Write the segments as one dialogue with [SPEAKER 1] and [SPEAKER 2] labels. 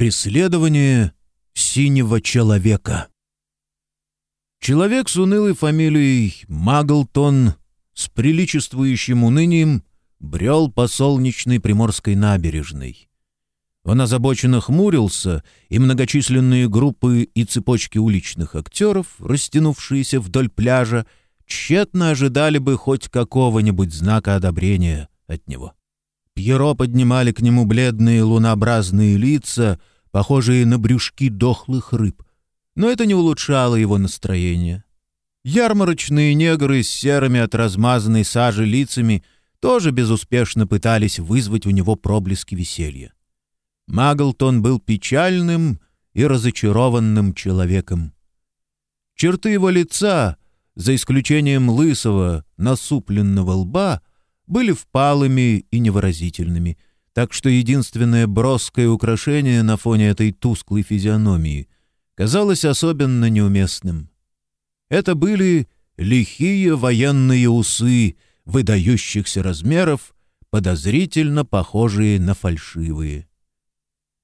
[SPEAKER 1] Преследование синего человека. Человек с унылой фамилией Маглтон с приличествующим унынием брел по солнечной приморской набережной. Он озабоченно хмурился, и многочисленные группы и цепочки уличных актеров, растянувшиеся вдоль пляжа, тщетно ожидали бы хоть какого-нибудь знака одобрения от него. Пьеро поднимали к нему бледные лунообразные лица, похожие на брюшки дохлых рыб. Но это не улучшало его настроение. Ярмарочные негры с серыми от размазанной сажи лицами тоже безуспешно пытались вызвать у него проблески веселья. Маглтон был печальным и разочарованным человеком. Черты его лица, за исключением лысого, насупленного лба, были впалыми и невыразительными, так что единственное броское украшение на фоне этой тусклой физиономии казалось особенно неуместным. Это были лихие военные усы выдающихся размеров, подозрительно похожие на фальшивые.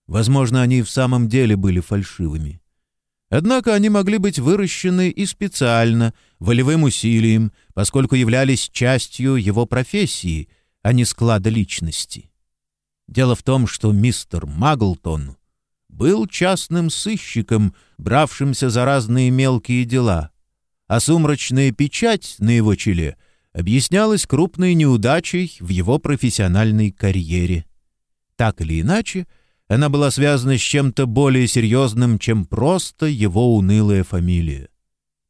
[SPEAKER 1] Возможно, они в самом деле были фальшивыми. Однако они могли быть выращены и специально, волевым усилием, поскольку являлись частью его профессии, а не склада личности. Дело в том, что мистер Маглтон был частным сыщиком, бравшимся за разные мелкие дела, а сумрачная печать на его челе объяснялась крупной неудачей в его профессиональной карьере. Так или иначе, она была связана с чем-то более серьезным, чем просто его унылая фамилия.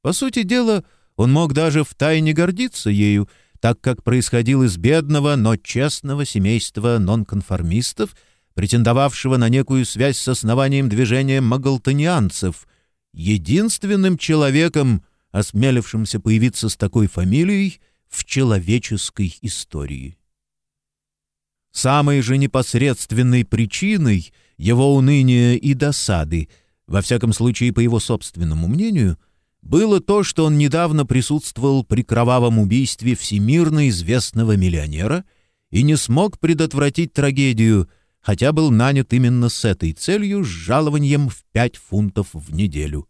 [SPEAKER 1] По сути дела, он мог даже втайне гордиться ею, так как происходил из бедного, но честного семейства нонконформистов, претендовавшего на некую связь с основанием движения магалатонианцев, единственным человеком, осмелившимся появиться с такой фамилией в человеческой истории. Самой же непосредственной причиной его уныния и досады, во всяком случае по его собственному мнению, было то, что он недавно присутствовал при кровавом убийстве всемирно известного миллионера и не смог предотвратить трагедию, хотя был нанят именно с этой целью с жалованием в пять фунтов в неделю.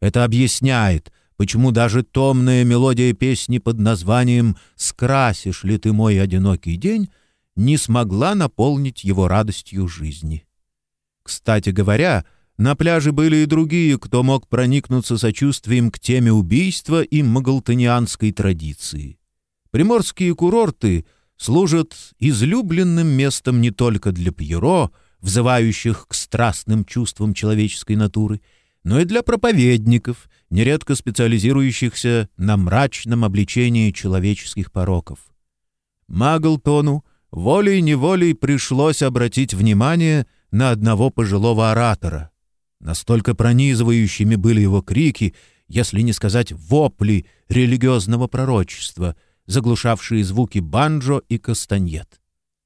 [SPEAKER 1] Это объясняет, почему даже томная мелодия песни под названием «Скрасишь ли ты мой одинокий день» не смогла наполнить его радостью жизни. Кстати говоря, на пляже были и другие, кто мог проникнуться сочувствием к теме убийства и магалатонианской традиции. Приморские курорты служат излюбленным местом не только для Пьеро, взывающих к страстным чувствам человеческой натуры, но и для проповедников, нередко специализирующихся на мрачном обличении человеческих пороков. Маглтону волей-неволей пришлось обратить внимание на одного пожилого оратора. Настолько пронизывающими были его крики, если не сказать вопли религиозного пророчества, заглушавшие звуки банджо и кастаньет.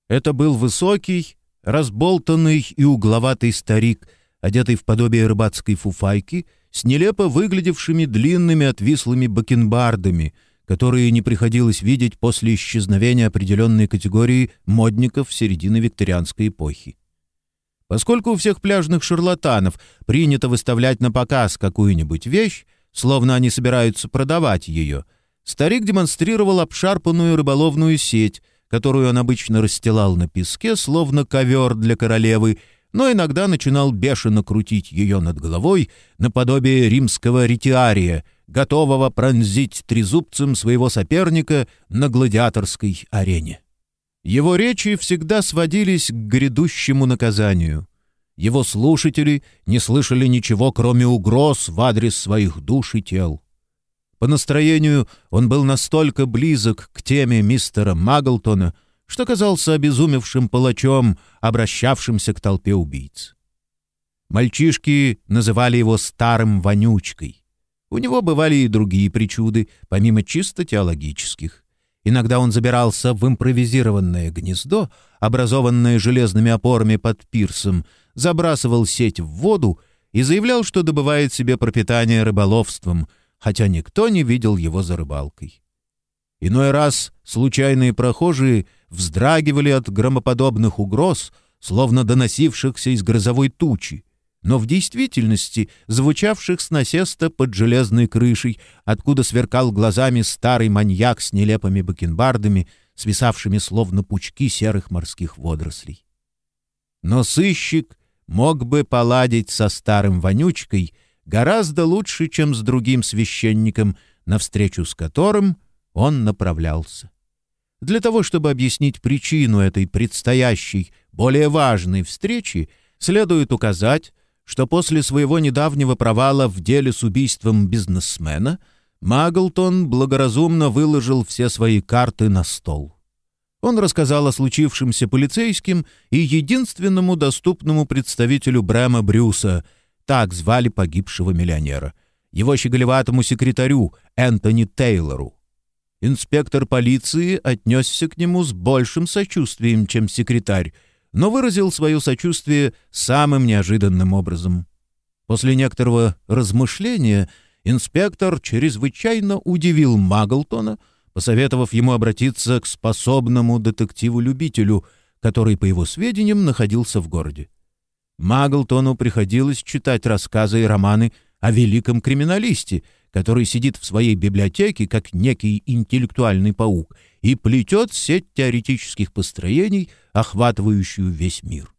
[SPEAKER 1] Это был высокий, разболтанный и угловатый старик, одетый в подобие рыбацкой фуфайки, с нелепо выглядевшими длинными отвислыми бакенбардами — которые не приходилось видеть после исчезновения определенной категории модников середины викторианской эпохи. Поскольку у всех пляжных шарлатанов принято выставлять на показ какую-нибудь вещь, словно они собираются продавать ее, старик демонстрировал обшарпанную рыболовную сеть, которую он обычно расстилал на песке, словно ковер для королевы, но иногда начинал бешено крутить ее над головой наподобие римского ретиария, готового пронзить трезубцем своего соперника на гладиаторской арене. Его речи всегда сводились к грядущему наказанию. Его слушатели не слышали ничего, кроме угроз в адрес своих душ и тел. По настроению он был настолько близок к теме мистера Маглтона, что казался обезумевшим палачом, обращавшимся к толпе убийц. Мальчишки называли его «старым вонючкой». У него бывали и другие причуды, помимо чисто теологических. Иногда он забирался в импровизированное гнездо, образованное железными опорами под пирсом, забрасывал сеть в воду и заявлял, что добывает себе пропитание рыболовством, хотя никто не видел его за рыбалкой. Иной раз случайные прохожие вздрагивали от громоподобных угроз, словно доносившихся из грозовой тучи, но в действительности звучавших с насеста под железной крышей, откуда сверкал глазами старый маньяк с нелепыми бакенбардами, свисавшими словно пучки серых морских водорослей. Но сыщик мог бы поладить со старым вонючкой гораздо лучше, чем с другим священником, навстречу с которым он направлялся. Для того, чтобы объяснить причину этой предстоящей, более важной встречи, следует указать, что после своего недавнего провала в деле с убийством бизнесмена Маглтон благоразумно выложил все свои карты на стол. Он рассказал о случившемся полицейским и единственному доступному представителю Брэма Брюса, так звали погибшего миллионера, его щеголеватому секретарю Энтони Тейлору. Инспектор полиции отнесся к нему с большим сочувствием, чем секретарь, но выразил свое сочувствие самым неожиданным образом. После некоторого размышления инспектор чрезвычайно удивил Маглтона, посоветовав ему обратиться к способному детективу-любителю, который, по его сведениям, находился в городе. Маглтону приходилось читать рассказы и романы о великом криминалисте, который сидит в своей библиотеке, как некий интеллектуальный паук, и плетет сеть теоретических построений, охватывающую весь мир.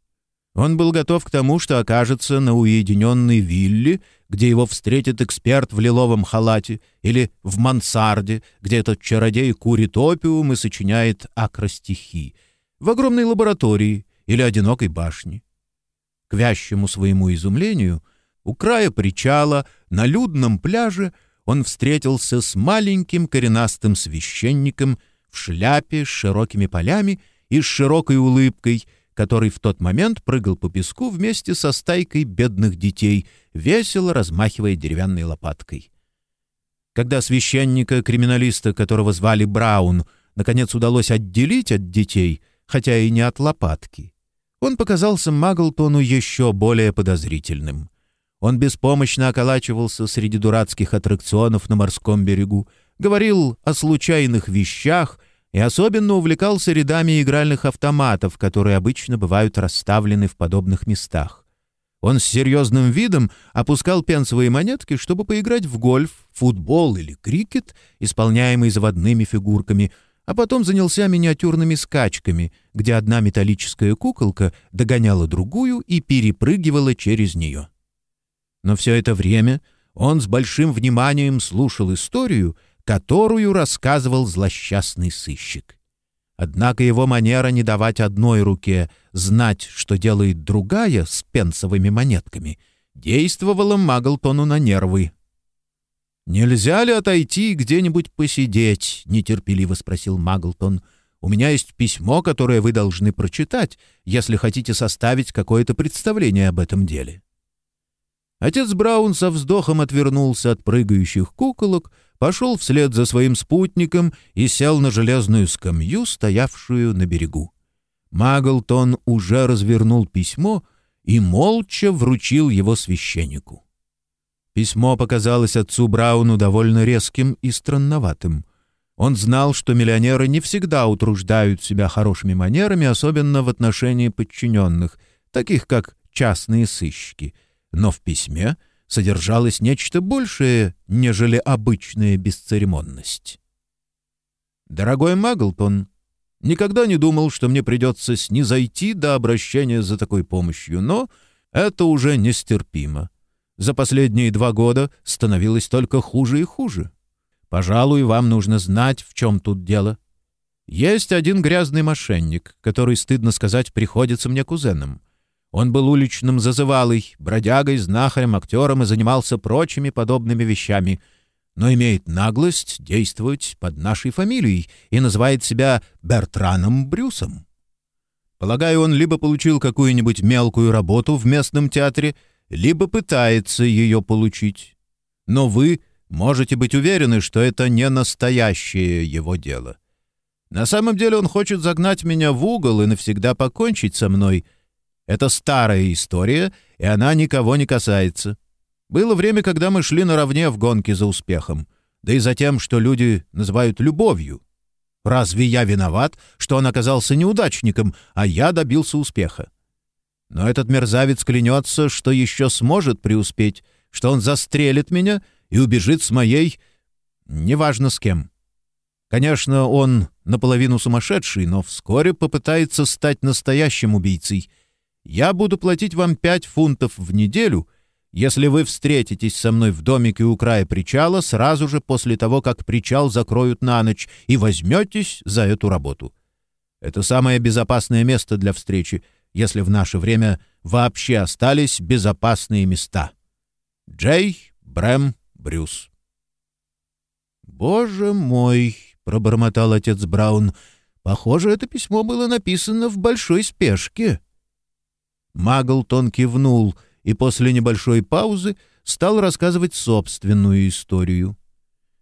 [SPEAKER 1] Он был готов к тому, что окажется на уединенной вилле, где его встретит эксперт в лиловом халате, или в мансарде, где этот чародей курит опиум и сочиняет акростихи, в огромной лаборатории или одинокой башне. К вящему своему изумлению — у края причала, на людном пляже, он встретился с маленьким коренастым священником в шляпе с широкими полями и с широкой улыбкой, который в тот момент прыгал по песку вместе со стайкой бедных детей, весело размахивая деревянной лопаткой. Когда священника-криминалиста, которого звали Браун, наконец удалось отделить от детей, хотя и не от лопатки, он показался Маглтону еще более подозрительным. Он беспомощно околачивался среди дурацких аттракционов на морском берегу, говорил о случайных вещах и особенно увлекался рядами игральных автоматов, которые обычно бывают расставлены в подобных местах. Он с серьезным видом опускал пенсовые монетки, чтобы поиграть в гольф, футбол или крикет, исполняемый заводными фигурками, а потом занялся миниатюрными скачками, где одна металлическая куколка догоняла другую и перепрыгивала через нее. Но все это время он с большим вниманием слушал историю, которую рассказывал злосчастный сыщик. Однако его манера не давать одной руке знать, что делает другая с пенсовыми монетками, действовала Маглтону на нервы. «Нельзя ли отойти где-нибудь посидеть?» — нетерпеливо спросил Маглтон. «У меня есть письмо, которое вы должны прочитать, если хотите составить какое-то представление об этом деле». Отец Браун со вздохом отвернулся от прыгающих куколок, пошел вслед за своим спутником и сел на железную скамью, стоявшую на берегу. Маглтон уже развернул письмо и молча вручил его священнику. Письмо показалось отцу Брауну довольно резким и странноватым. Он знал, что миллионеры не всегда утруждают себя хорошими манерами, особенно в отношении подчиненных, таких как частные сыщики — но в письме содержалось нечто большее, нежели обычная бесцеремонность. «Дорогой Маглтон, никогда не думал, что мне придется снизойти до обращения за такой помощью, но это уже нестерпимо. За последние два года становилось только хуже и хуже. Пожалуй, вам нужно знать, в чем тут дело. Есть один грязный мошенник, который, стыдно сказать, приходится мне кузеном. Он был уличным зазывалой, бродягой, знахарем, актером и занимался прочими подобными вещами, но имеет наглость действовать под нашей фамилией и называет себя Бертраном Брюсом. Полагаю, он либо получил какую-нибудь мелкую работу в местном театре, либо пытается ее получить. Но вы можете быть уверены, что это не настоящее его дело. На самом деле он хочет загнать меня в угол и навсегда покончить со мной — это старая история, и она никого не касается. Было время, когда мы шли наравне в гонке за успехом, да и за тем, что люди называют любовью. Разве я виноват, что он оказался неудачником, а я добился успеха? Но этот мерзавец клянется, что еще сможет преуспеть, что он застрелит меня и убежит с моей... неважно с кем. Конечно, он наполовину сумасшедший, но вскоре попытается стать настоящим убийцей. Я буду платить вам пять фунтов в неделю, если вы встретитесь со мной в домике у края причала сразу же после того, как причал закроют на ночь, и возьметесь за эту работу. Это самое безопасное место для встречи, если в наше время вообще остались безопасные места. Джей Брэм Брюс. «Боже мой!» — пробормотал отец Браун. «Похоже, это письмо было написано в большой спешке». Маглтон кивнул и после небольшой паузы стал рассказывать собственную историю.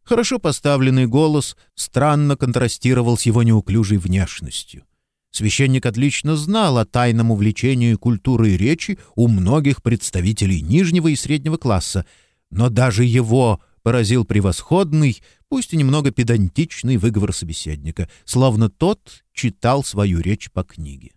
[SPEAKER 1] Хорошо поставленный голос странно контрастировал с его неуклюжей внешностью. Священник отлично знал о тайном увлечении культурой речи у многих представителей нижнего и среднего класса, но даже его поразил превосходный, пусть и немного педантичный выговор собеседника, словно тот читал свою речь по книге.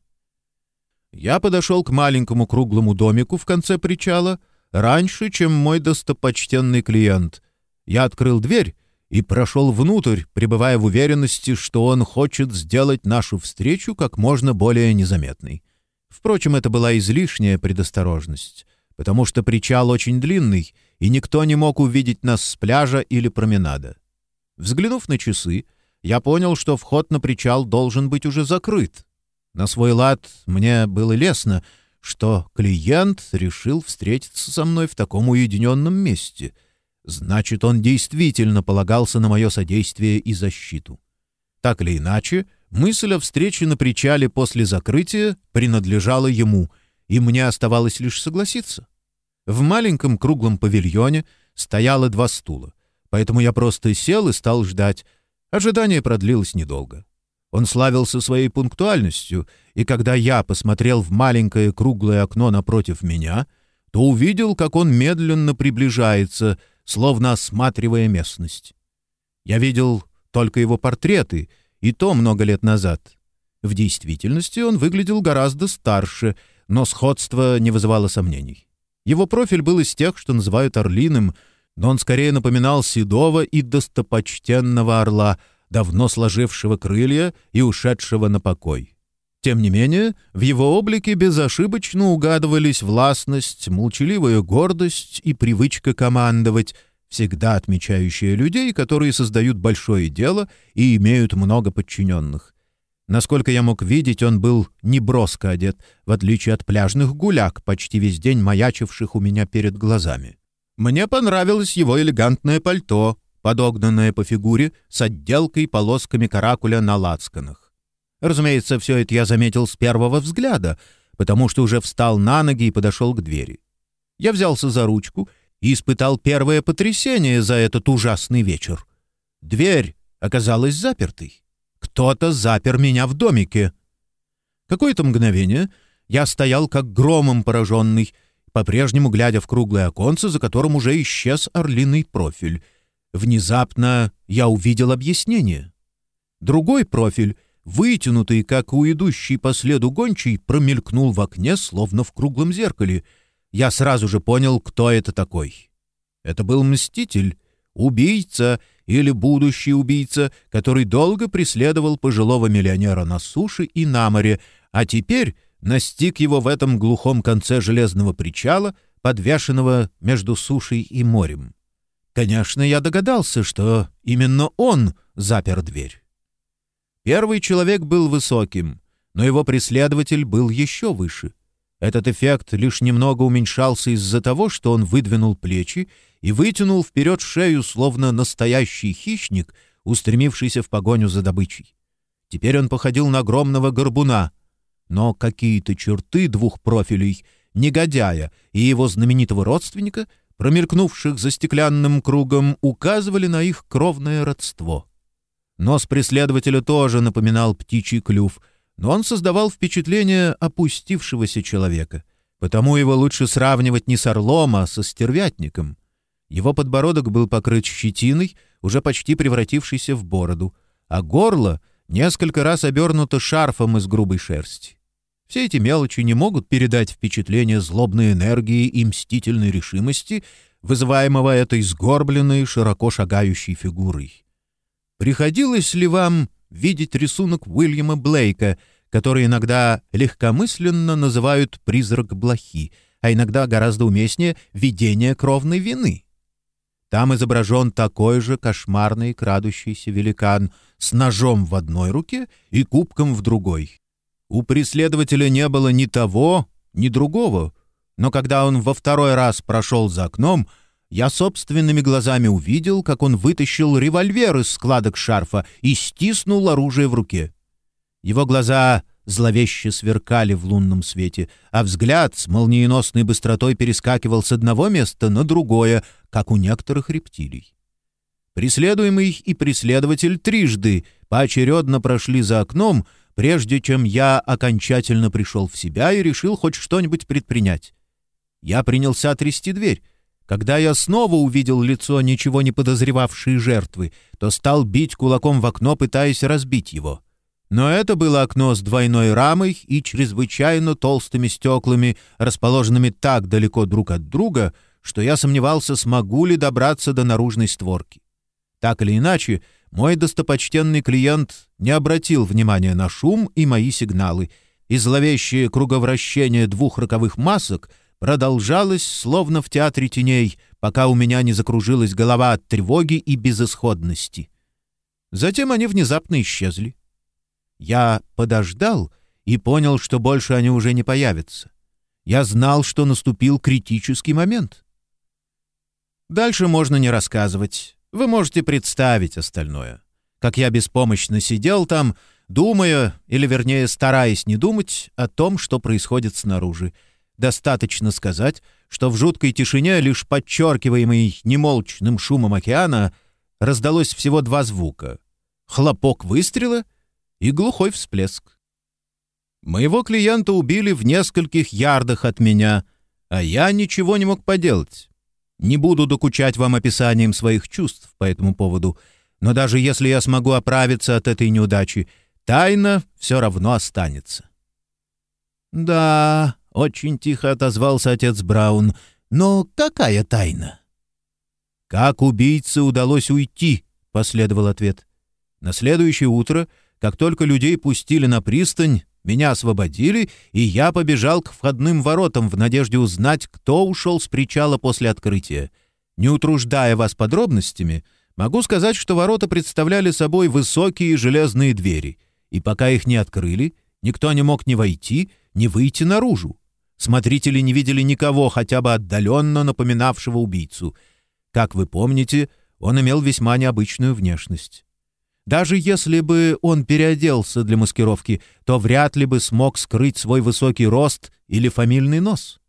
[SPEAKER 1] Я подошел к маленькому круглому домику в конце причала раньше, чем мой достопочтенный клиент. Я открыл дверь и прошел внутрь, пребывая в уверенности, что он хочет сделать нашу встречу как можно более незаметной. Впрочем, это была излишняя предосторожность, потому что причал очень длинный, и никто не мог увидеть нас с пляжа или променада. Взглянув на часы, я понял, что вход на причал должен быть уже закрыт. На свой лад мне было лестно, что клиент решил встретиться со мной в таком уединенном месте — Значит, он действительно полагался на мое содействие и защиту. Так или иначе, мысль о встрече на причале после закрытия принадлежала ему, и мне оставалось лишь согласиться. В маленьком круглом павильоне стояло два стула, поэтому я просто сел и стал ждать. Ожидание продлилось недолго. Он славился своей пунктуальностью, и когда я посмотрел в маленькое круглое окно напротив меня, то увидел, как он медленно приближается — словно осматривая местность. Я видел только его портреты, и то много лет назад. В действительности он выглядел гораздо старше, но сходство не вызывало сомнений. Его профиль был из тех, что называют орлиным, но он скорее напоминал седого и достопочтенного орла, давно сложившего крылья и ушедшего на покой. Тем не менее, в его облике безошибочно угадывались властность, молчаливая гордость и привычка командовать, всегда отмечающие людей, которые создают большое дело и имеют много подчиненных. Насколько я мог видеть, он был неброско одет, в отличие от пляжных гуляк, почти весь день маячивших у меня перед глазами. Мне понравилось его элегантное пальто, подогнанное по фигуре с отделкой полосками каракуля на лацканах. Разумеется, все это я заметил с первого взгляда, потому что уже встал на ноги и подошел к двери. Я взялся за ручку и испытал первое потрясение за этот ужасный вечер. Дверь оказалась запертой. Кто-то запер меня в домике. Какое-то мгновение я стоял как громом пораженный, по-прежнему глядя в круглое оконце, за которым уже исчез орлиный профиль. Внезапно я увидел объяснение. Другой профиль вытянутый, как у идущей по следу гончий, промелькнул в окне, словно в круглом зеркале. Я сразу же понял, кто это такой. Это был Мститель, убийца или будущий убийца, который долго преследовал пожилого миллионера на суше и на море, а теперь настиг его в этом глухом конце железного причала, подвешенного между сушей и морем. Конечно, я догадался, что именно он запер дверь. Первый человек был высоким, но его преследователь был еще выше. Этот эффект лишь немного уменьшался из-за того, что он выдвинул плечи и вытянул вперед шею, словно настоящий хищник, устремившийся в погоню за добычей. Теперь он походил на огромного горбуна, но какие-то черты двух профилей, негодяя и его знаменитого родственника, промелькнувших за стеклянным кругом, указывали на их кровное родство. Нос преследователя тоже напоминал птичий клюв, но он создавал впечатление опустившегося человека. Потому его лучше сравнивать не с орлом, а со стервятником. Его подбородок был покрыт щетиной, уже почти превратившейся в бороду, а горло несколько раз обернуто шарфом из грубой шерсти. Все эти мелочи не могут передать впечатление злобной энергии и мстительной решимости, вызываемого этой сгорбленной, широко шагающей фигурой. Приходилось ли вам видеть рисунок Уильяма Блейка, который иногда легкомысленно называют «призрак блохи», а иногда гораздо уместнее «видение кровной вины»? Там изображен такой же кошмарный крадущийся великан с ножом в одной руке и кубком в другой. У преследователя не было ни того, ни другого, но когда он во второй раз прошел за окном, я собственными глазами увидел, как он вытащил револьвер из складок шарфа и стиснул оружие в руке. Его глаза зловеще сверкали в лунном свете, а взгляд с молниеносной быстротой перескакивал с одного места на другое, как у некоторых рептилий. Преследуемый и преследователь трижды поочередно прошли за окном, прежде чем я окончательно пришел в себя и решил хоть что-нибудь предпринять. Я принялся трясти дверь. Когда я снова увидел лицо ничего не подозревавшей жертвы, то стал бить кулаком в окно, пытаясь разбить его. Но это было окно с двойной рамой и чрезвычайно толстыми стеклами, расположенными так далеко друг от друга, что я сомневался, смогу ли добраться до наружной створки. Так или иначе, мой достопочтенный клиент не обратил внимания на шум и мои сигналы, и зловещее круговращение двух роковых масок продолжалось, словно в театре теней, пока у меня не закружилась голова от тревоги и безысходности. Затем они внезапно исчезли. Я подождал и понял, что больше они уже не появятся. Я знал, что наступил критический момент. Дальше можно не рассказывать. Вы можете представить остальное. Как я беспомощно сидел там, думая, или вернее стараясь не думать о том, что происходит снаружи. Достаточно сказать, что в жуткой тишине, лишь подчеркиваемой немолчным шумом океана, раздалось всего два звука — хлопок выстрела и глухой всплеск. Моего клиента убили в нескольких ярдах от меня, а я ничего не мог поделать. Не буду докучать вам описанием своих чувств по этому поводу, но даже если я смогу оправиться от этой неудачи, тайна все равно останется. «Да», — очень тихо отозвался отец Браун, — «но какая тайна?» «Как убийце удалось уйти?» — последовал ответ. На следующее утро, как только людей пустили на пристань, меня освободили, и я побежал к входным воротам в надежде узнать, кто ушел с причала после открытия. Не утруждая вас подробностями, могу сказать, что ворота представляли собой высокие железные двери, и пока их не открыли, никто не мог ни войти, ни выйти наружу. Смотрители не видели никого, хотя бы отдаленно напоминавшего убийцу. Как вы помните, он имел весьма необычную внешность. Даже если бы он переоделся для маскировки, то вряд ли бы смог скрыть свой высокий рост или фамильный нос.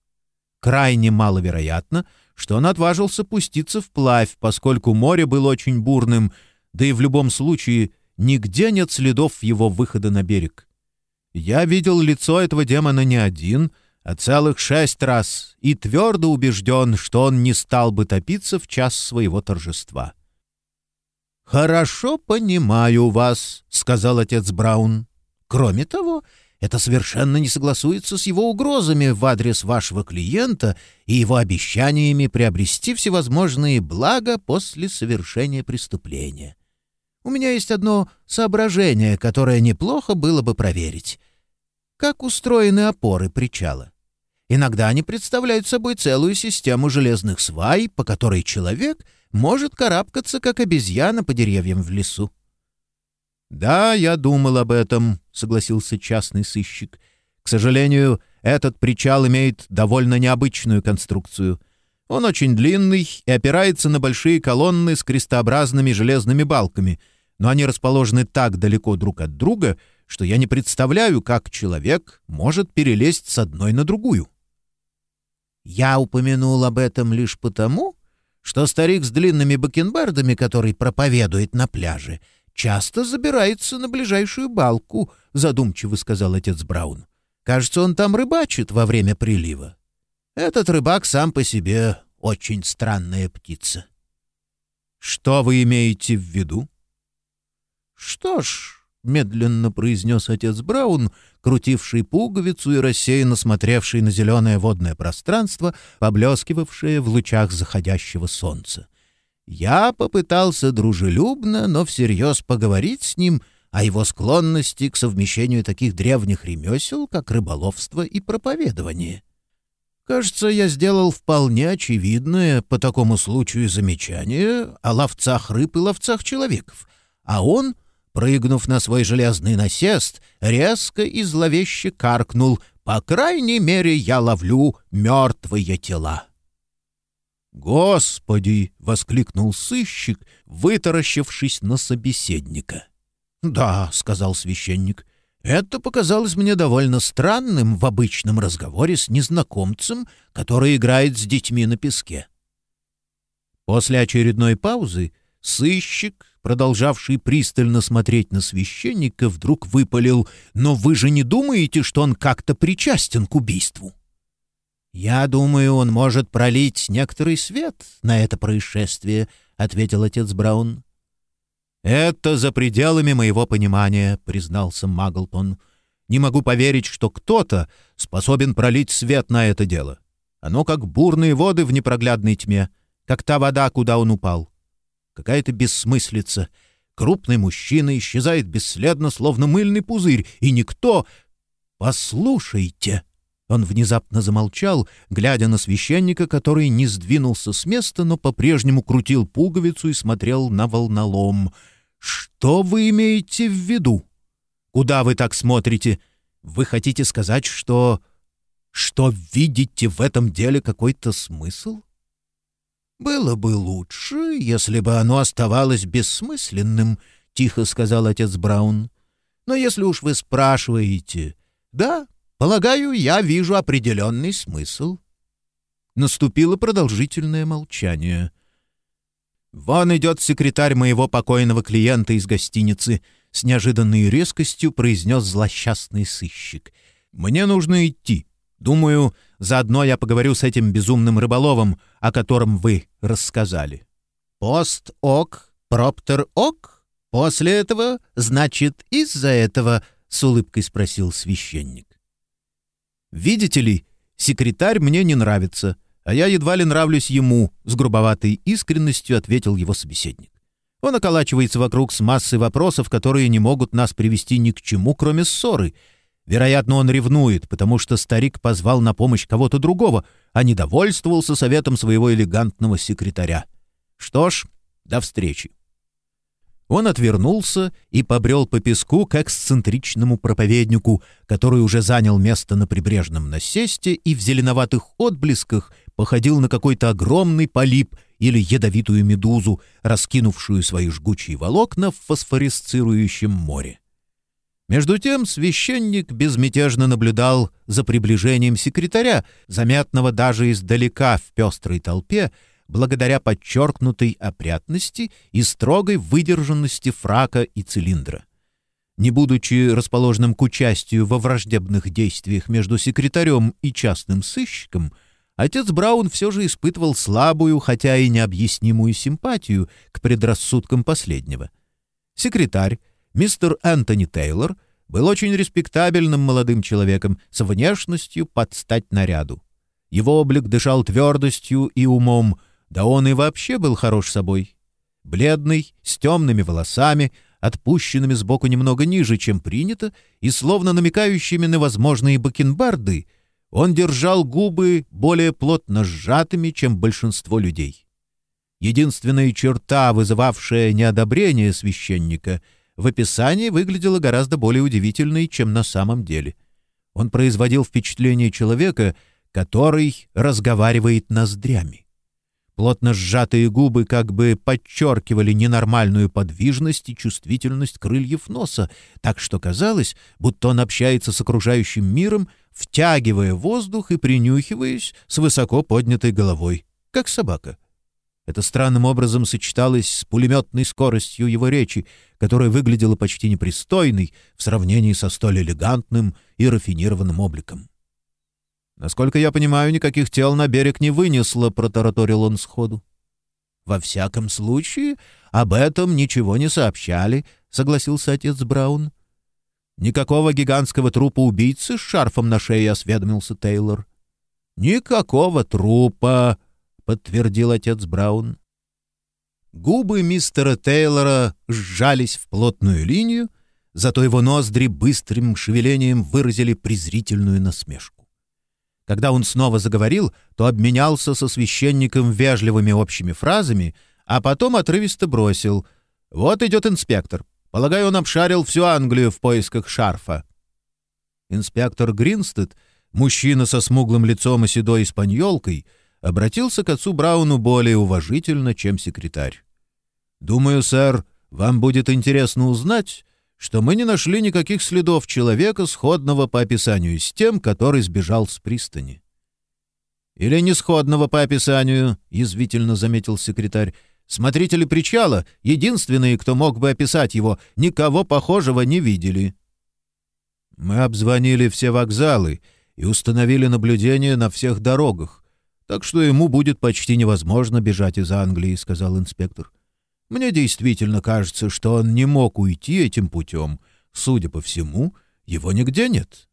[SPEAKER 1] Крайне маловероятно, что он отважился пуститься вплавь, поскольку море было очень бурным, да и в любом случае нигде нет следов его выхода на берег. Я видел лицо этого демона не один, а целых шесть раз, и твердо убежден, что он не стал бы топиться в час своего торжества. «Хорошо понимаю вас», — сказал отец Браун. «Кроме того, это совершенно не согласуется с его угрозами в адрес вашего клиента и его обещаниями приобрести всевозможные блага после совершения преступления. У меня есть одно соображение, которое неплохо было бы проверить. Как устроены опоры причала? Иногда они представляют собой целую систему железных свай, по которой человек может карабкаться, как обезьяна по деревьям в лесу. «Да, я думал об этом», — согласился частный сыщик. «К сожалению, этот причал имеет довольно необычную конструкцию. Он очень длинный и опирается на большие колонны с крестообразными железными балками, но они расположены так далеко друг от друга, что я не представляю, как человек может перелезть с одной на другую». «Я упомянул об этом лишь потому, что старик с длинными бакенбардами, который проповедует на пляже, часто забирается на ближайшую балку, — задумчиво сказал отец Браун. Кажется, он там рыбачит во время прилива. Этот рыбак сам по себе очень странная птица. — Что вы имеете в виду? — Что ж, медленно произнес отец Браун, крутивший пуговицу и рассеянно смотревший на зеленое водное пространство, поблескивавшее в лучах заходящего солнца. Я попытался дружелюбно, но всерьез поговорить с ним о его склонности к совмещению таких древних ремесел, как рыболовство и проповедование. Кажется, я сделал вполне очевидное по такому случаю замечание о ловцах рыб и ловцах человеков, а он, прыгнув на свой железный насест, резко и зловеще каркнул «По крайней мере, я ловлю мертвые тела». «Господи!» — воскликнул сыщик, вытаращившись на собеседника. «Да», — сказал священник, — «это показалось мне довольно странным в обычном разговоре с незнакомцем, который играет с детьми на песке». После очередной паузы сыщик, продолжавший пристально смотреть на священника, вдруг выпалил «Но вы же не думаете, что он как-то причастен к убийству?» «Я думаю, он может пролить некоторый свет на это происшествие», — ответил отец Браун. «Это за пределами моего понимания», — признался Маглтон. «Не могу поверить, что кто-то способен пролить свет на это дело. Оно как бурные воды в непроглядной тьме, как та вода, куда он упал. Какая-то бессмыслица. Крупный мужчина исчезает бесследно, словно мыльный пузырь, и никто... Послушайте!» Он внезапно замолчал, глядя на священника, который не сдвинулся с места, но по-прежнему крутил пуговицу и смотрел на волнолом. «Что вы имеете в виду? Куда вы так смотрите? Вы хотите сказать, что... что видите в этом деле какой-то смысл?» «Было бы лучше, если бы оно оставалось бессмысленным», — тихо сказал отец Браун. «Но если уж вы спрашиваете...» «Да, Полагаю, я вижу определенный смысл». Наступило продолжительное молчание. «Вон идет секретарь моего покойного клиента из гостиницы», — с неожиданной резкостью произнес злосчастный сыщик. «Мне нужно идти. Думаю, заодно я поговорю с этим безумным рыболовом, о котором вы рассказали». «Пост-ок, проптер-ок? После этого, значит, из-за этого?» — с улыбкой спросил священник. «Видите ли, секретарь мне не нравится, а я едва ли нравлюсь ему», — с грубоватой искренностью ответил его собеседник. «Он околачивается вокруг с массой вопросов, которые не могут нас привести ни к чему, кроме ссоры. Вероятно, он ревнует, потому что старик позвал на помощь кого-то другого, а не довольствовался советом своего элегантного секретаря. Что ж, до встречи». Он отвернулся и побрел по песку к эксцентричному проповеднику, который уже занял место на прибрежном насесте и в зеленоватых отблесках походил на какой-то огромный полип или ядовитую медузу, раскинувшую свои жгучие волокна в фосфорисцирующем море. Между тем священник безмятежно наблюдал за приближением секретаря, заметного даже издалека в пестрой толпе, благодаря подчеркнутой опрятности и строгой выдержанности фрака и цилиндра. Не будучи расположенным к участию во враждебных действиях между секретарем и частным сыщиком, отец Браун все же испытывал слабую, хотя и необъяснимую симпатию к предрассудкам последнего. Секретарь, мистер Энтони Тейлор, был очень респектабельным молодым человеком с внешностью под стать наряду. Его облик дышал твердостью и умом, да он и вообще был хорош собой. Бледный, с темными волосами, отпущенными сбоку немного ниже, чем принято, и словно намекающими на возможные бакенбарды, он держал губы более плотно сжатыми, чем большинство людей. Единственная черта, вызывавшая неодобрение священника, в описании выглядела гораздо более удивительной, чем на самом деле. Он производил впечатление человека, который разговаривает ноздрями. Плотно сжатые губы как бы подчеркивали ненормальную подвижность и чувствительность крыльев носа, так что казалось, будто он общается с окружающим миром, втягивая воздух и принюхиваясь с высоко поднятой головой, как собака. Это странным образом сочеталось с пулеметной скоростью его речи, которая выглядела почти непристойной в сравнении со столь элегантным и рафинированным обликом. «Насколько я понимаю, никаких тел на берег не вынесло», — протараторил он сходу. Во всяком случае, об этом ничего не сообщали, согласился отец Браун. Никакого гигантского трупа убийцы с шарфом на шее осведомился Тейлор. Никакого трупа, подтвердил отец Браун. Губы мистера Тейлора сжались в плотную линию, зато его ноздри быстрым шевелением выразили презрительную насмешку. Когда он снова заговорил, то обменялся со священником вежливыми общими фразами, а потом отрывисто бросил «Вот идет инспектор. Полагаю, он обшарил всю Англию в поисках шарфа». Инспектор Гринстед, мужчина со смуглым лицом и седой испаньолкой, обратился к отцу Брауну более уважительно, чем секретарь. «Думаю, сэр, вам будет интересно узнать, что мы не нашли никаких следов человека, сходного по описанию с тем, который сбежал с пристани. «Или не сходного по описанию», — язвительно заметил секретарь. «Смотрители причала, единственные, кто мог бы описать его, никого похожего не видели». «Мы обзвонили все вокзалы и установили наблюдение на всех дорогах, так что ему будет почти невозможно бежать из Англии», — сказал инспектор. Мне действительно кажется, что он не мог уйти этим путем. Судя по всему, его нигде нет.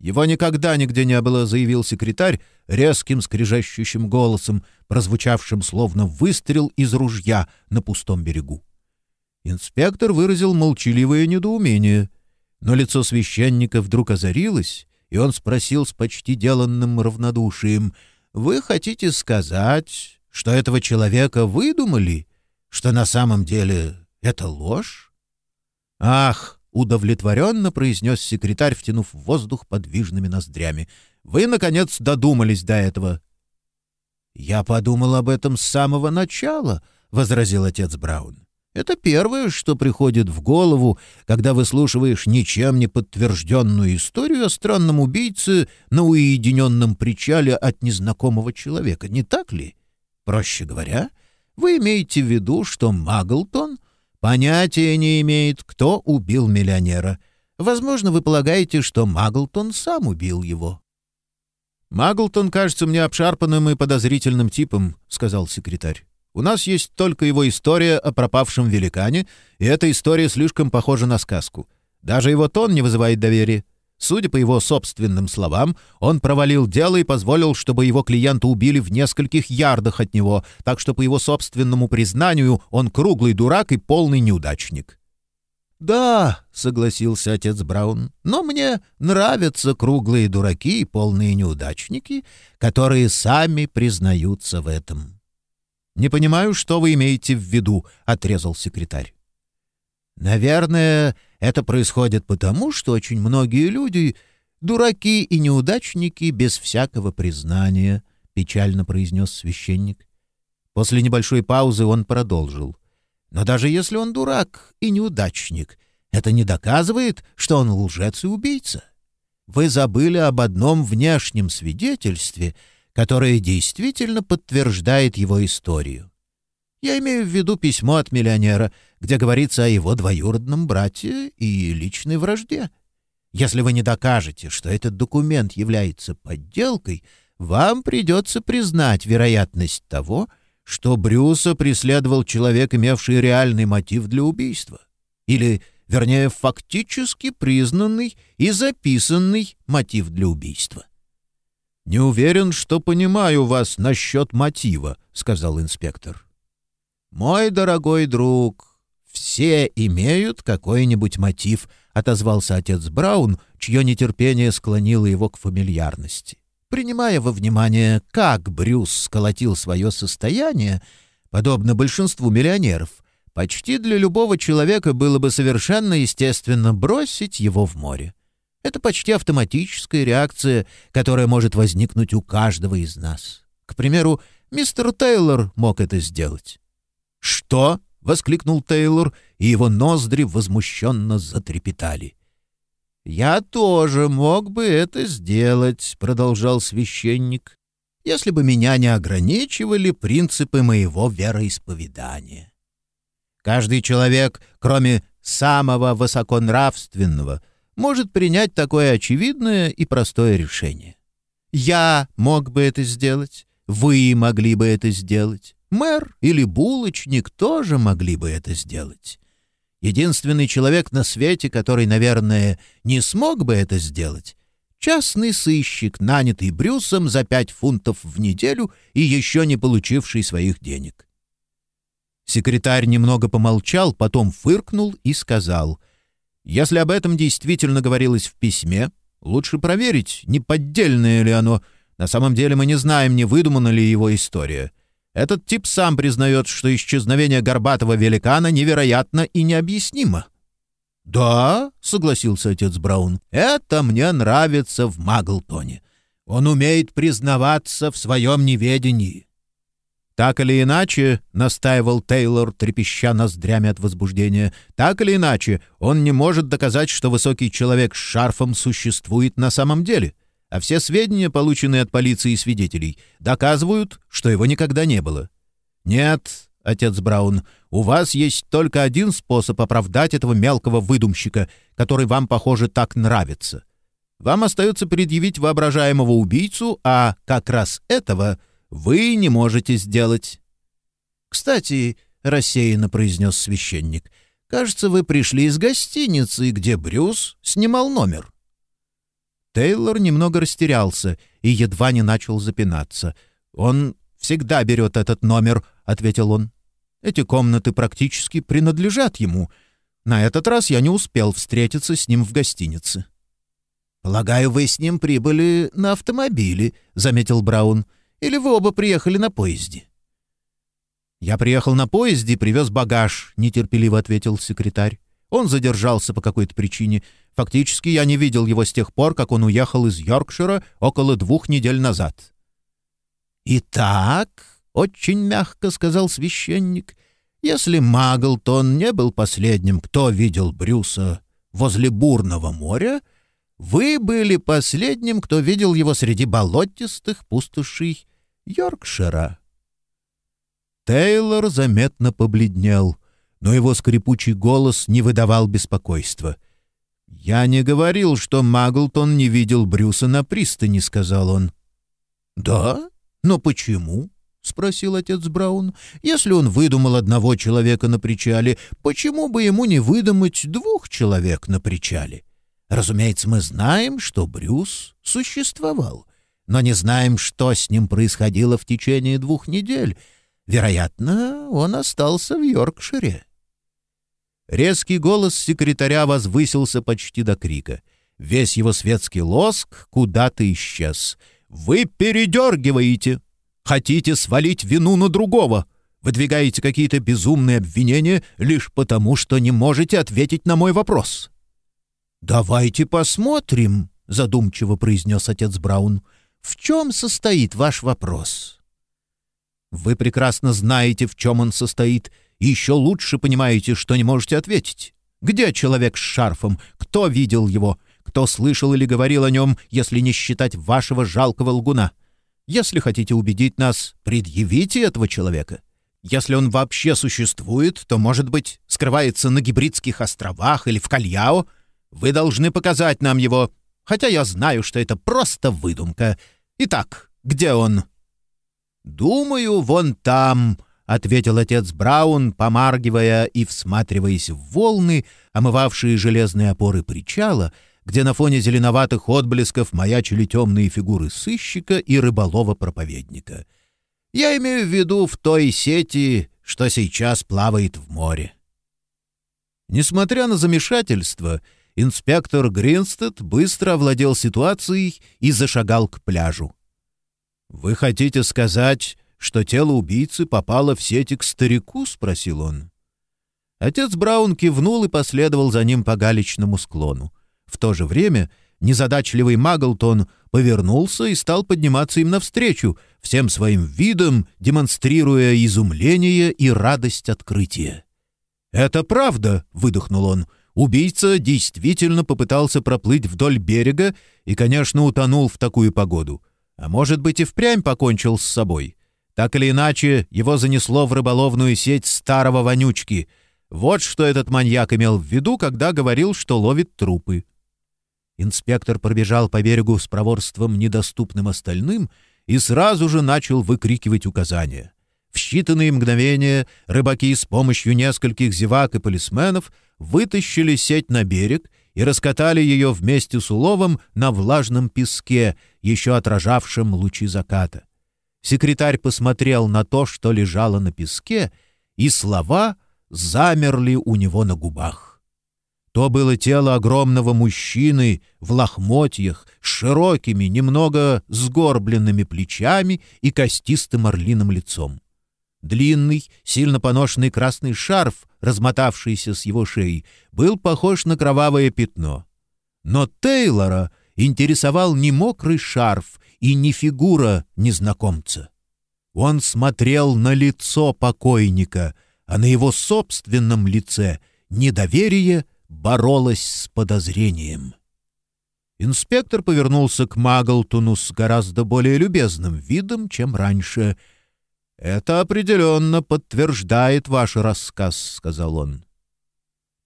[SPEAKER 1] «Его никогда нигде не было», — заявил секретарь резким скрижащущим голосом, прозвучавшим словно выстрел из ружья на пустом берегу. Инспектор выразил молчаливое недоумение, но лицо священника вдруг озарилось, и он спросил с почти деланным равнодушием, «Вы хотите сказать, что этого человека выдумали?» что на самом деле это ложь? Ах, удовлетворенно произнес секретарь, втянув воздух подвижными ноздрями. Вы, наконец, додумались до этого. Я подумал об этом с самого начала, возразил отец Браун. Это первое, что приходит в голову, когда выслушиваешь ничем не подтвержденную историю о странном убийце на уединенном причале от незнакомого человека, не так ли? Проще говоря, — вы имеете в виду, что Маглтон понятия не имеет, кто убил миллионера. Возможно, вы полагаете, что Маглтон сам убил его. «Маглтон кажется мне обшарпанным и подозрительным типом», — сказал секретарь. «У нас есть только его история о пропавшем великане, и эта история слишком похожа на сказку. Даже его тон не вызывает доверия. Судя по его собственным словам, он провалил дело и позволил, чтобы его клиента убили в нескольких ярдах от него, так что по его собственному признанию он круглый дурак и полный неудачник. «Да», — согласился отец Браун, — «но мне нравятся круглые дураки и полные неудачники, которые сами признаются в этом». «Не понимаю, что вы имеете в виду», — отрезал секретарь. «Наверное, это происходит потому, что очень многие люди — дураки и неудачники без всякого признания», — печально произнес священник. После небольшой паузы он продолжил. «Но даже если он дурак и неудачник, это не доказывает, что он лжец и убийца. Вы забыли об одном внешнем свидетельстве, которое действительно подтверждает его историю. Я имею в виду письмо от миллионера, где говорится о его двоюродном брате и личной вражде. Если вы не докажете, что этот документ является подделкой, вам придется признать вероятность того, что Брюса преследовал человек, имевший реальный мотив для убийства. Или, вернее, фактически признанный и записанный мотив для убийства. «Не уверен, что понимаю вас насчет мотива», — сказал инспектор. «Мой дорогой друг, все имеют какой-нибудь мотив», — отозвался отец Браун, чье нетерпение склонило его к фамильярности. Принимая во внимание, как Брюс сколотил свое состояние, подобно большинству миллионеров, почти для любого человека было бы совершенно естественно бросить его в море. Это почти автоматическая реакция, которая может возникнуть у каждого из нас. К примеру, мистер Тейлор мог это сделать. «Что?» — воскликнул Тейлор, и его ноздри возмущенно затрепетали. «Я тоже мог бы это сделать», — продолжал священник, «если бы меня не ограничивали принципы моего вероисповедания. Каждый человек, кроме самого высоконравственного, может принять такое очевидное и простое решение. Я мог бы это сделать, вы могли бы это сделать. Мэр или булочник тоже могли бы это сделать. Единственный человек на свете, который, наверное, не смог бы это сделать, частный сыщик, нанятый Брюсом за пять фунтов в неделю и еще не получивший своих денег. Секретарь немного помолчал, потом фыркнул и сказал, «Если об этом действительно говорилось в письме, лучше проверить, не поддельное ли оно. На самом деле мы не знаем, не выдумана ли его история. Этот тип сам признает, что исчезновение горбатого великана невероятно и необъяснимо. «Да», — согласился отец Браун, — «это мне нравится в Маглтоне. Он умеет признаваться в своем неведении». «Так или иначе», — настаивал Тейлор, трепеща ноздрями от возбуждения, «так или иначе, он не может доказать, что высокий человек с шарфом существует на самом деле а все сведения, полученные от полиции и свидетелей, доказывают, что его никогда не было. Нет, отец Браун, у вас есть только один способ оправдать этого мелкого выдумщика, который вам, похоже, так нравится. Вам остается предъявить воображаемого убийцу, а как раз этого вы не можете сделать. «Кстати», — рассеянно произнес священник, — «кажется, вы пришли из гостиницы, где Брюс снимал номер». Тейлор немного растерялся и едва не начал запинаться. «Он всегда берет этот номер», — ответил он. «Эти комнаты практически принадлежат ему. На этот раз я не успел встретиться с ним в гостинице». «Полагаю, вы с ним прибыли на автомобиле», — заметил Браун. «Или вы оба приехали на поезде?» «Я приехал на поезде и привез багаж», — нетерпеливо ответил секретарь. Он задержался по какой-то причине. Фактически я не видел его с тех пор, как он уехал из Йоркшира около двух недель назад. «Итак», — очень мягко сказал священник, — «если Маглтон не был последним, кто видел Брюса возле бурного моря, вы были последним, кто видел его среди болотистых пустошей Йоркшира». Тейлор заметно побледнел — но его скрипучий голос не выдавал беспокойства. «Я не говорил, что Маглтон не видел Брюса на пристани», — сказал он. «Да? Но почему?» — спросил отец Браун. «Если он выдумал одного человека на причале, почему бы ему не выдумать двух человек на причале? Разумеется, мы знаем, что Брюс существовал, но не знаем, что с ним происходило в течение двух недель. Вероятно, он остался в Йоркшире». Резкий голос секретаря возвысился почти до крика. Весь его светский лоск куда-то исчез. «Вы передергиваете! Хотите свалить вину на другого! Выдвигаете какие-то безумные обвинения лишь потому, что не можете ответить на мой вопрос!» «Давайте посмотрим», — задумчиво произнес отец Браун. «В чем состоит ваш вопрос?» «Вы прекрасно знаете, в чем он состоит, и еще лучше понимаете, что не можете ответить. Где человек с шарфом? Кто видел его? Кто слышал или говорил о нем, если не считать вашего жалкого лгуна? Если хотите убедить нас, предъявите этого человека. Если он вообще существует, то, может быть, скрывается на Гибридских островах или в Кальяо. Вы должны показать нам его, хотя я знаю, что это просто выдумка. Итак, где он?» «Думаю, вон там», — ответил отец Браун, помаргивая и всматриваясь в волны, омывавшие железные опоры причала, где на фоне зеленоватых отблесков маячили темные фигуры сыщика и рыболова-проповедника. «Я имею в виду в той сети, что сейчас плавает в море». Несмотря на замешательство, инспектор Гринстед быстро овладел ситуацией и зашагал к пляжу. «Вы хотите сказать, что тело убийцы попало в сети к старику?» — спросил он. Отец Браун кивнул и последовал за ним по галечному склону. В то же время незадачливый Маглтон повернулся и стал подниматься им навстречу, всем своим видом демонстрируя изумление и радость открытия. «Это правда!» — выдохнул он. «Убийца действительно попытался проплыть вдоль берега и, конечно, утонул в такую погоду. А может быть, и впрямь покончил с собой. Так или иначе, его занесло в рыболовную сеть старого вонючки. Вот что этот маньяк имел в виду, когда говорил, что ловит трупы. Инспектор пробежал по берегу с проворством, недоступным остальным, и сразу же начал выкрикивать указания. В считанные мгновения рыбаки с помощью нескольких зевак и полисменов вытащили сеть на берег и раскатали ее вместе с уловом на влажном песке, еще отражавшем лучи заката. Секретарь посмотрел на то, что лежало на песке, и слова замерли у него на губах. То было тело огромного мужчины в лохмотьях, с широкими, немного сгорбленными плечами и костистым орлиным лицом. Длинный, сильно поношенный красный шарф, размотавшийся с его шеи, был похож на кровавое пятно. Но Тейлора интересовал не мокрый шарф и не фигура незнакомца. Он смотрел на лицо покойника, а на его собственном лице недоверие боролось с подозрением. Инспектор повернулся к Маглтону с гораздо более любезным видом, чем раньше — «Это определенно подтверждает ваш рассказ», — сказал он.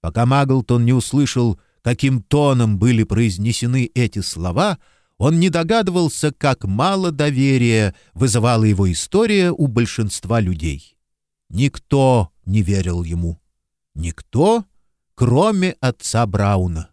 [SPEAKER 1] Пока Маглтон не услышал, каким тоном были произнесены эти слова, он не догадывался, как мало доверия вызывала его история у большинства людей. Никто не верил ему. Никто, кроме отца Брауна.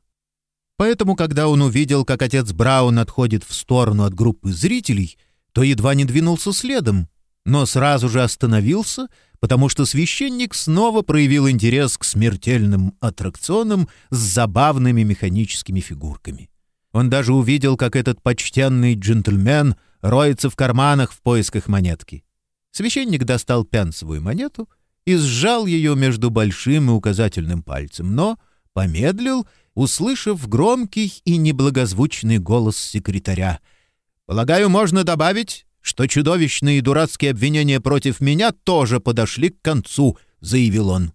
[SPEAKER 1] Поэтому, когда он увидел, как отец Браун отходит в сторону от группы зрителей, то едва не двинулся следом, но сразу же остановился, потому что священник снова проявил интерес к смертельным аттракционам с забавными механическими фигурками. Он даже увидел, как этот почтенный джентльмен роется в карманах в поисках монетки. Священник достал пенсовую монету и сжал ее между большим и указательным пальцем, но помедлил, услышав громкий и неблагозвучный голос секретаря. «Полагаю, можно добавить, что чудовищные и дурацкие обвинения против меня тоже подошли к концу», — заявил он.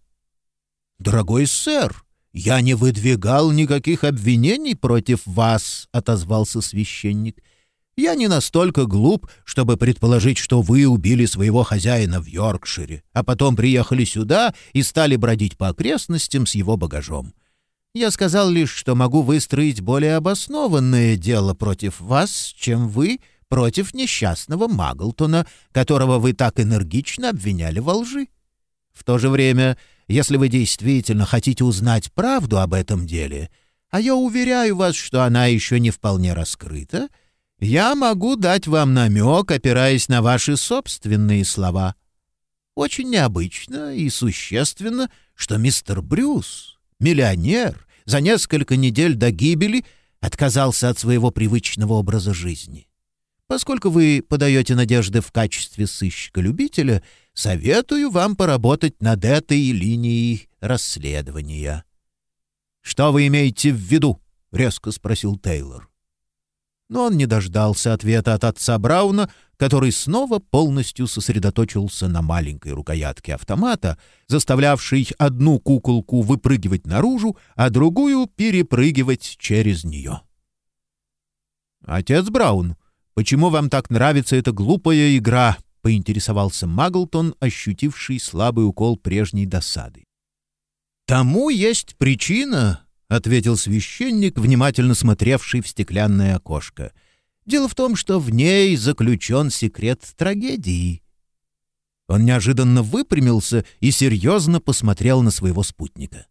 [SPEAKER 1] «Дорогой сэр, я не выдвигал никаких обвинений против вас», — отозвался священник. «Я не настолько глуп, чтобы предположить, что вы убили своего хозяина в Йоркшире, а потом приехали сюда и стали бродить по окрестностям с его багажом. Я сказал лишь, что могу выстроить более обоснованное дело против вас, чем вы против несчастного Маглтона, которого вы так энергично обвиняли во лжи. В то же время, если вы действительно хотите узнать правду об этом деле, а я уверяю вас, что она еще не вполне раскрыта, я могу дать вам намек, опираясь на ваши собственные слова. Очень необычно и существенно, что мистер Брюс, миллионер, за несколько недель до гибели отказался от своего привычного образа жизни. Поскольку вы подаете надежды в качестве сыщика-любителя, советую вам поработать над этой линией расследования». «Что вы имеете в виду?» — резко спросил Тейлор. Но он не дождался ответа от отца Брауна, который снова полностью сосредоточился на маленькой рукоятке автомата, заставлявшей одну куколку выпрыгивать наружу, а другую перепрыгивать через нее. «Отец Браун, «Почему вам так нравится эта глупая игра?» — поинтересовался Маглтон, ощутивший слабый укол прежней досады. «Тому есть причина», — ответил священник, внимательно смотревший в стеклянное окошко. «Дело в том, что в ней заключен секрет трагедии». Он неожиданно выпрямился и серьезно посмотрел на своего спутника.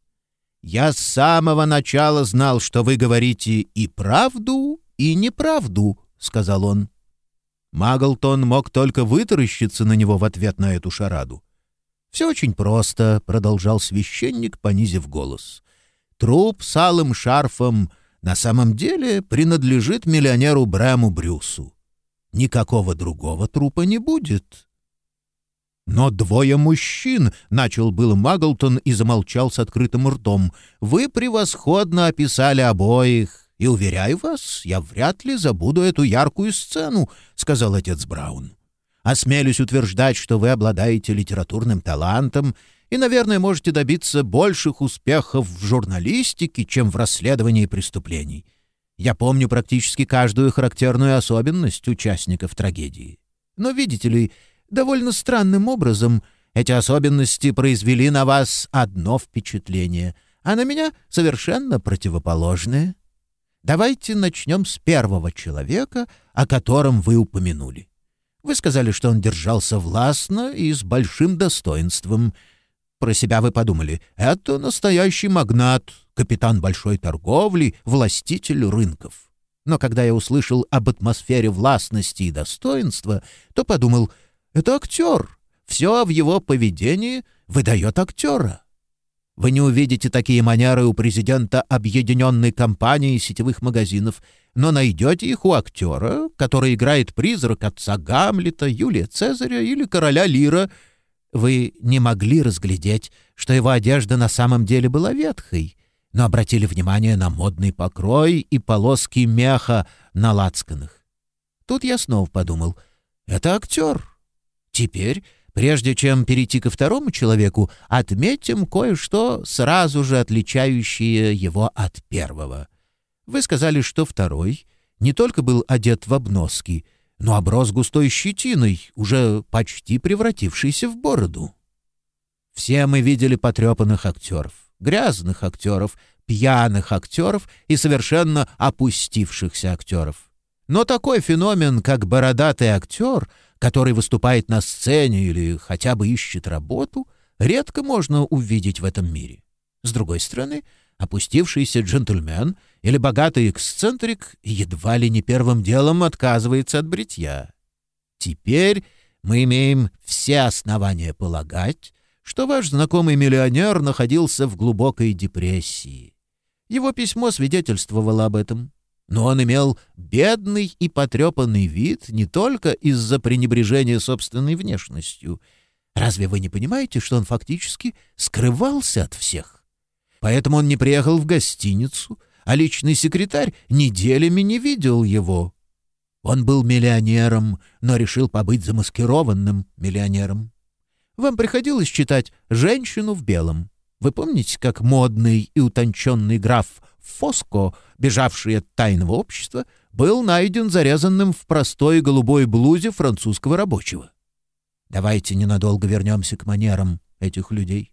[SPEAKER 1] «Я с самого начала знал, что вы говорите и правду, и неправду», — сказал он. Маглтон мог только вытаращиться на него в ответ на эту шараду. «Все очень просто», — продолжал священник, понизив голос. «Труп с алым шарфом на самом деле принадлежит миллионеру Брэму Брюсу. Никакого другого трупа не будет». «Но двое мужчин!» — начал был Маглтон и замолчал с открытым ртом. «Вы превосходно описали обоих. И, уверяю вас, я вряд ли забуду эту яркую сцену», — сказал отец Браун. «Осмелюсь утверждать, что вы обладаете литературным талантом и, наверное, можете добиться больших успехов в журналистике, чем в расследовании преступлений. Я помню практически каждую характерную особенность участников трагедии. Но, видите ли, довольно странным образом эти особенности произвели на вас одно впечатление, а на меня совершенно противоположное». Давайте начнем с первого человека, о котором вы упомянули. Вы сказали, что он держался властно и с большим достоинством. Про себя вы подумали, это настоящий магнат, капитан большой торговли, властитель рынков. Но когда я услышал об атмосфере властности и достоинства, то подумал, это актер. Все в его поведении выдает актера. Вы не увидите такие манеры у президента объединенной компании сетевых магазинов, но найдете их у актера, который играет призрак отца Гамлета, Юлия Цезаря или короля Лира. Вы не могли разглядеть, что его одежда на самом деле была ветхой, но обратили внимание на модный покрой и полоски меха на лацканах. Тут я снова подумал, это актер. Теперь Прежде чем перейти ко второму человеку, отметим кое-что, сразу же отличающее его от первого. Вы сказали, что второй не только был одет в обноски, но оброс густой щетиной, уже почти превратившейся в бороду. Все мы видели потрепанных актеров, грязных актеров, пьяных актеров и совершенно опустившихся актеров. Но такой феномен, как бородатый актер — который выступает на сцене или хотя бы ищет работу, редко можно увидеть в этом мире. С другой стороны, опустившийся джентльмен или богатый эксцентрик едва ли не первым делом отказывается от бритья. Теперь мы имеем все основания полагать, что ваш знакомый миллионер находился в глубокой депрессии. Его письмо свидетельствовало об этом но он имел бедный и потрепанный вид не только из-за пренебрежения собственной внешностью. Разве вы не понимаете, что он фактически скрывался от всех? Поэтому он не приехал в гостиницу, а личный секретарь неделями не видел его. Он был миллионером, но решил побыть замаскированным миллионером. Вам приходилось читать «Женщину в белом». Вы помните, как модный и утонченный граф Фоско, бежавший от тайного общества, был найден зарезанным в простой голубой блузе французского рабочего. Давайте ненадолго вернемся к манерам этих людей.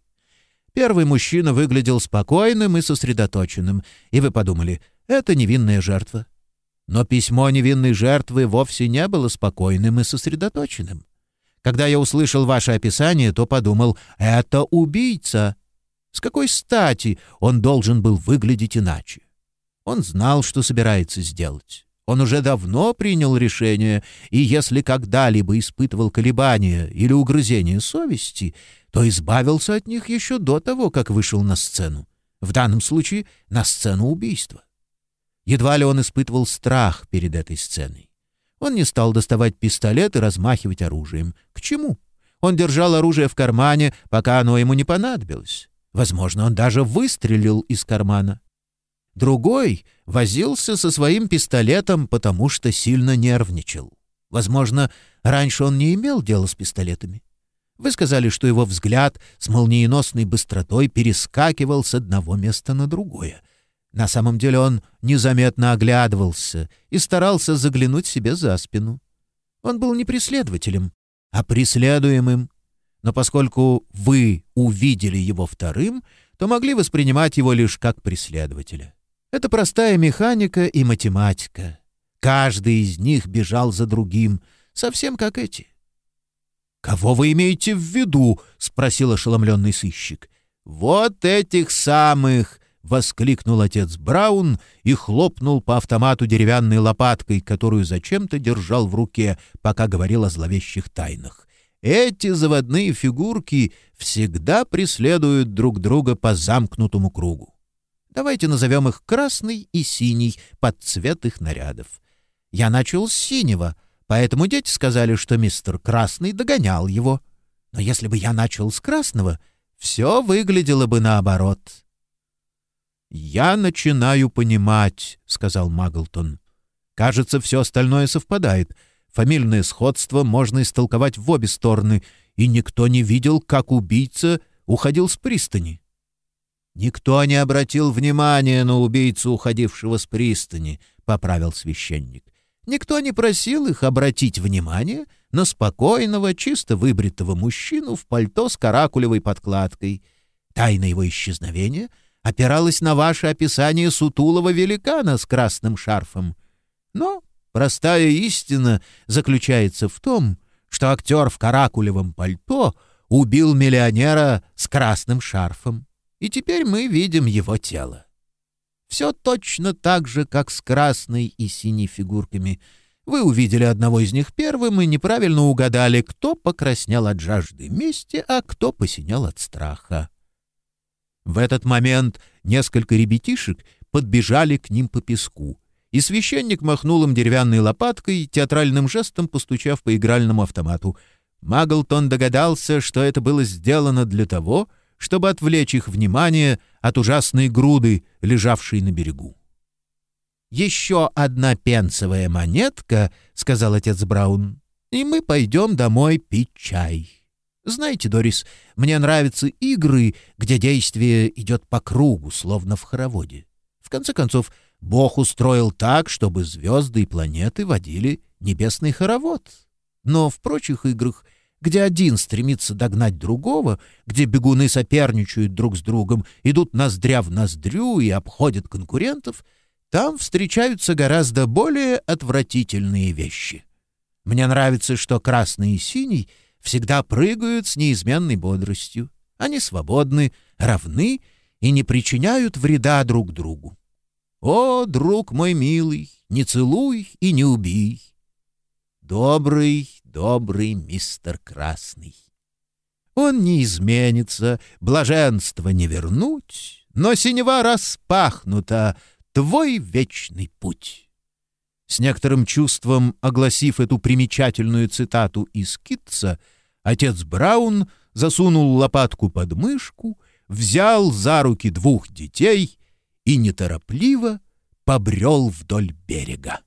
[SPEAKER 1] Первый мужчина выглядел спокойным и сосредоточенным, и вы подумали, это невинная жертва. Но письмо невинной жертвы вовсе не было спокойным и сосредоточенным. Когда я услышал ваше описание, то подумал, это убийца, с какой стати он должен был выглядеть иначе? Он знал, что собирается сделать. Он уже давно принял решение, и если когда-либо испытывал колебания или угрызения совести, то избавился от них еще до того, как вышел на сцену. В данном случае на сцену убийства. Едва ли он испытывал страх перед этой сценой. Он не стал доставать пистолет и размахивать оружием. К чему? Он держал оружие в кармане, пока оно ему не понадобилось. Возможно, он даже выстрелил из кармана. Другой возился со своим пистолетом, потому что сильно нервничал. Возможно, раньше он не имел дела с пистолетами. Вы сказали, что его взгляд с молниеносной быстротой перескакивал с одного места на другое. На самом деле он незаметно оглядывался и старался заглянуть себе за спину. Он был не преследователем, а преследуемым но поскольку вы увидели его вторым, то могли воспринимать его лишь как преследователя. Это простая механика и математика. Каждый из них бежал за другим, совсем как эти. «Кого вы имеете в виду?» — спросил ошеломленный сыщик. «Вот этих самых!» — воскликнул отец Браун и хлопнул по автомату деревянной лопаткой, которую зачем-то держал в руке, пока говорил о зловещих тайнах. Эти заводные фигурки всегда преследуют друг друга по замкнутому кругу. Давайте назовем их красный и синий под цвет их нарядов. Я начал с синего, поэтому дети сказали, что мистер Красный догонял его. Но если бы я начал с красного, все выглядело бы наоборот. «Я начинаю понимать», — сказал Маглтон. «Кажется, все остальное совпадает. Фамильное сходство можно истолковать в обе стороны, и никто не видел, как убийца уходил с пристани. «Никто не обратил внимания на убийцу, уходившего с пристани», — поправил священник. «Никто не просил их обратить внимание на спокойного, чисто выбритого мужчину в пальто с каракулевой подкладкой. Тайна его исчезновения опиралась на ваше описание сутулого великана с красным шарфом. Но Простая истина заключается в том, что актер в каракулевом пальто убил миллионера с красным шарфом, и теперь мы видим его тело. Все точно так же, как с красной и синей фигурками. Вы увидели одного из них первым и неправильно угадали, кто покраснел от жажды мести, а кто посинял от страха. В этот момент несколько ребятишек подбежали к ним по песку — и священник махнул им деревянной лопаткой, театральным жестом постучав по игральному автомату. Маглтон догадался, что это было сделано для того, чтобы отвлечь их внимание от ужасной груды, лежавшей на берегу. «Еще одна пенсовая монетка», — сказал отец Браун, — «и мы пойдем домой пить чай». Знаете, Дорис, мне нравятся игры, где действие идет по кругу, словно в хороводе. В конце концов, Бог устроил так, чтобы звезды и планеты водили небесный хоровод. Но в прочих играх, где один стремится догнать другого, где бегуны соперничают друг с другом, идут ноздря в ноздрю и обходят конкурентов, там встречаются гораздо более отвратительные вещи. Мне нравится, что красный и синий всегда прыгают с неизменной бодростью. Они свободны, равны и не причиняют вреда друг другу. О, друг мой милый, не целуй и не убей. Добрый, добрый мистер Красный. Он не изменится, блаженство не вернуть, но синева распахнута, твой вечный путь. С некоторым чувством, огласив эту примечательную цитату из Китца, отец Браун засунул лопатку под мышку, взял за руки двух детей — и неторопливо побрел вдоль берега.